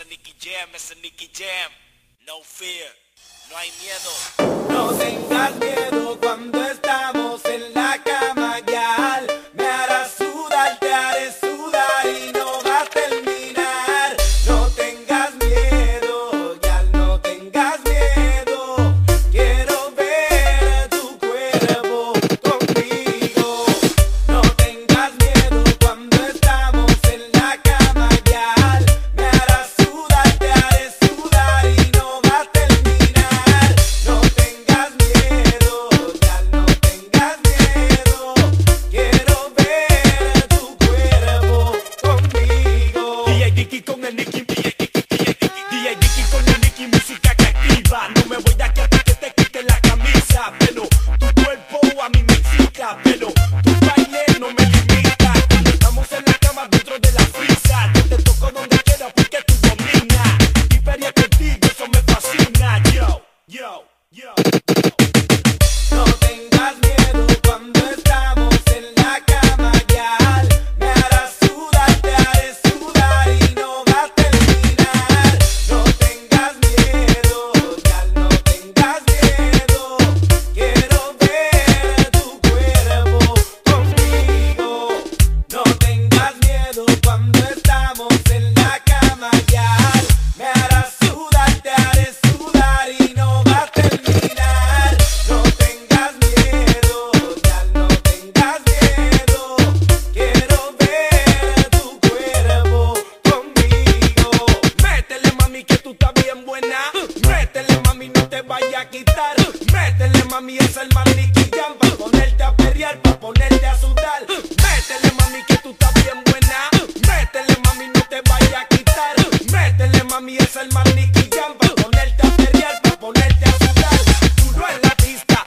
Mr. Nicky Jam, Mr. Nicky Jam. No fear, no hay miedo. No. Nicky con el Nicky mami es el maniquí Pa' ponerte a perrear, pa' ponerte a sudar. Métele mami que tú estás bien buena. Métele mami no te vaya a quitar. Métele mami es el maniquí Pa' ponerte a perrear, pa' ponerte a sudar. Duro en la pista,